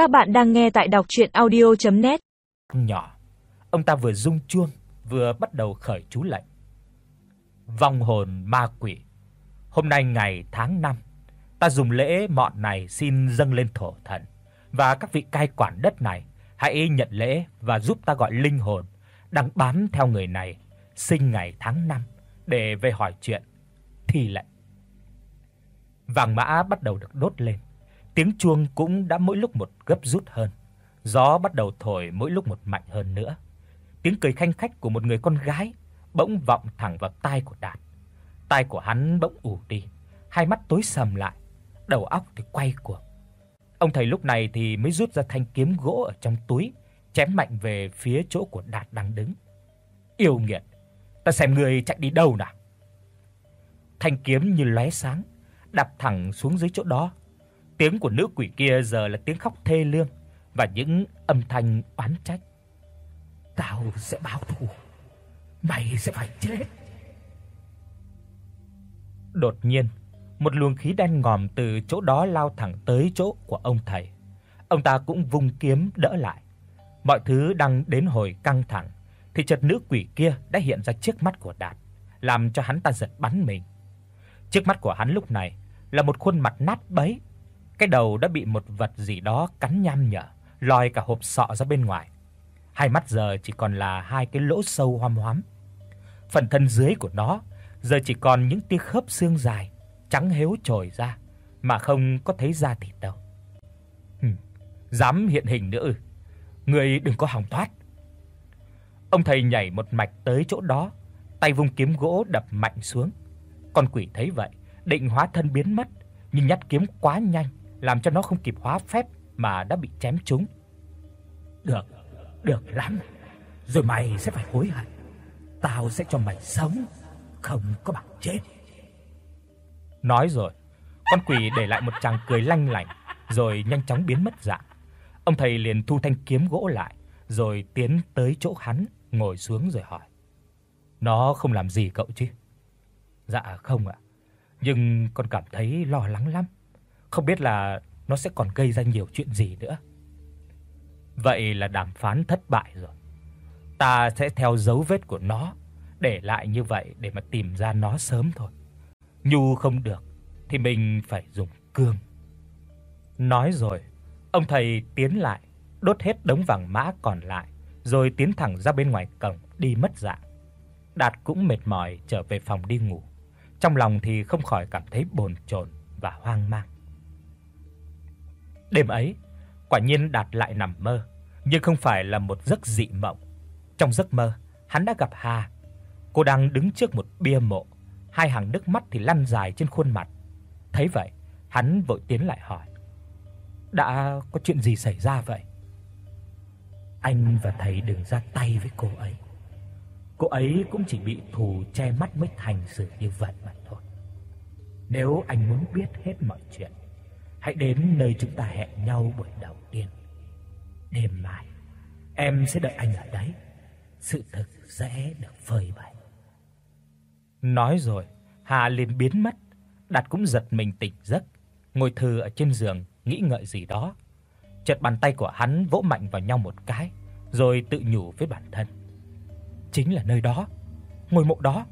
Các bạn đang nghe tại đọc audio net Nhỏ, ông ta vừa rung chuông, vừa bắt đầu khởi chú lệnh. Vong hồn ma quỷ, hôm nay ngày tháng năm, ta dùng lễ mọn này xin dâng lên thổ thần và các vị cai quản đất này hãy nhận lễ và giúp ta gọi linh hồn đang bám theo người này sinh ngày tháng năm để về hỏi chuyện thì lệnh. Vàng mã bắt đầu được đốt lên. Tiếng chuông cũng đã mỗi lúc một gấp rút hơn. Gió bắt đầu thổi mỗi lúc một mạnh hơn nữa. Tiếng cười khanh khách của một người con gái bỗng vọng thẳng vào tai của Đạt. Tai của hắn bỗng ù đi, hai mắt tối sầm lại, đầu óc thì quay cuồng. Ông thầy lúc này thì mới rút ra thanh kiếm gỗ ở trong túi, chém mạnh về phía chỗ của Đạt đang đứng. Yêu nghiệt, ta xem ngươi chạy đi đâu nào. Thanh kiếm như lóe sáng, đập thẳng xuống dưới chỗ đó. Tiếng của nữ quỷ kia giờ là tiếng khóc thê lương và những âm thanh oán trách. Tao sẽ báo thù. Mày sẽ phải chết. Đột nhiên, một luồng khí đen ngòm từ chỗ đó lao thẳng tới chỗ của ông thầy. Ông ta cũng vung kiếm đỡ lại. Mọi thứ đang đến hồi căng thẳng thì chợt nữ quỷ kia đã hiện ra trước mắt của Đạt, làm cho hắn ta giật bắn mình. Trước mắt của hắn lúc này là một khuôn mặt nát bấy, cái đầu đã bị một vật gì đó cắn nham nhở, lòi cả hộp sọ ra bên ngoài. Hai mắt giờ chỉ còn là hai cái lỗ sâu hoăm hoắm. Phần thân dưới của nó giờ chỉ còn những tia khớp xương dài trắng héo trồi ra mà không có thấy da thịt đâu. Hừ, dám hiện hình nữa ư? Ngươi đừng có hòng thoát. Ông thầy nhảy một mạch tới chỗ đó, tay vung kiếm gỗ đập mạnh xuống. Con quỷ thấy vậy, định hóa thân biến mất, nhưng nhát kiếm quá nhanh, làm cho nó không kịp hóa phép mà đã bị chém trúng. Được, được lắm. Rồi mày sẽ phải hối hận. Tao sẽ cho mày sống, không có bằng chết. Nói rồi, con quỷ để lại một tràng cười lanh lảnh rồi nhanh chóng biến mất dạng. Ông thầy liền thu thanh kiếm gỗ lại, rồi tiến tới chỗ hắn, ngồi xuống rồi hỏi: "Nó không làm gì cậu chứ?" "Dạ không ạ. Nhưng con cảm thấy lo lắng lắm, không biết là nó sẽ còn gây ra nhiều chuyện gì nữa." Vậy là đàm phán thất bại rồi. Ta sẽ theo dấu vết của nó, để lại như vậy để mà tìm ra nó sớm thôi. Nhu không được thì mình phải dùng cương. Nói rồi, ông thầy tiến lại, đốt hết đống vàng mã còn lại, rồi tiến thẳng ra bên ngoài cổng đi mất dạng. Đạt cũng mệt mỏi trở về phòng đi ngủ. Trong lòng thì không khỏi cảm thấy bồn chồn và hoang mang. Đêm ấy, quả nhiên Đạt lại nằm mơ, nhưng không phải là một giấc dị mộng. Trong giấc mơ, hắn đã gặp Hà. Cô đang đứng trước một bia mộ, hai hàng nước mắt thì lăn dài trên khuôn mặt. Thấy vậy, hắn vội tiến lại hỏi: "Đã có chuyện gì xảy ra vậy?" Anh và thầy đừng ra tay với cô ấy. Cô ấy cũng chỉ bị thù che mắt mới thành sự như vậy mà thôi. Nếu anh muốn biết hết mọi chuyện, hãy đến nơi chúng ta hẹn nhau buổi đầu tiên. Đêm mai, em sẽ đợi anh ở đấy. Sự thật sẽ được phơi bày. Nói rồi, Hà liền biến mất. Đạt cũng giật mình tỉnh giấc, ngồi thừ ở trên giường nghĩ ngợi gì đó. Chợt bàn tay của hắn vỗ mạnh vào nhau một cái, rồi tự nhủ với bản thân. Chính là nơi đó, ngôi mộ đó.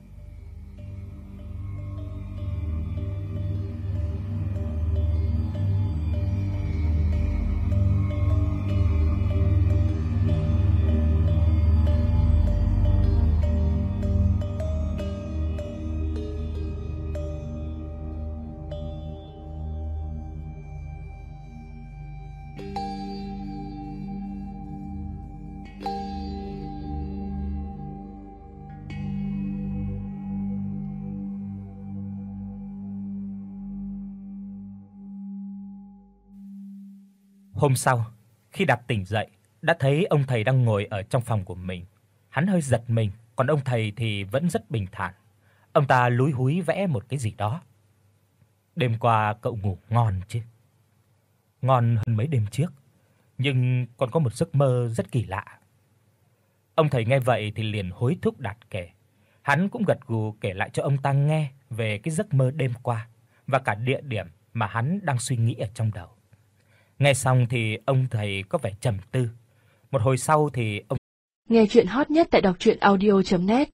Hôm sau, khi Đạt tỉnh dậy, đã thấy ông thầy đang ngồi ở trong phòng của mình. Hắn hơi giật mình, còn ông thầy thì vẫn rất bình thản. Ông ta lúi húi vẽ một cái gì đó. Đêm qua cậu ngủ ngon chứ? Ngon hơn mấy đêm trước, nhưng còn có một giấc mơ rất kỳ lạ. Ông thầy nghe vậy thì liền hối thúc Đạt kể. Hắn cũng gật gù kể lại cho ông ta nghe về cái giấc mơ đêm qua và cả địa điểm mà hắn đang suy nghĩ ở trong đầu. Nghe xong thì ông thầy có vẻ trầm tư. Một hồi sau thì ông Nghe truyện hot nhất tại doctruyenaudio.net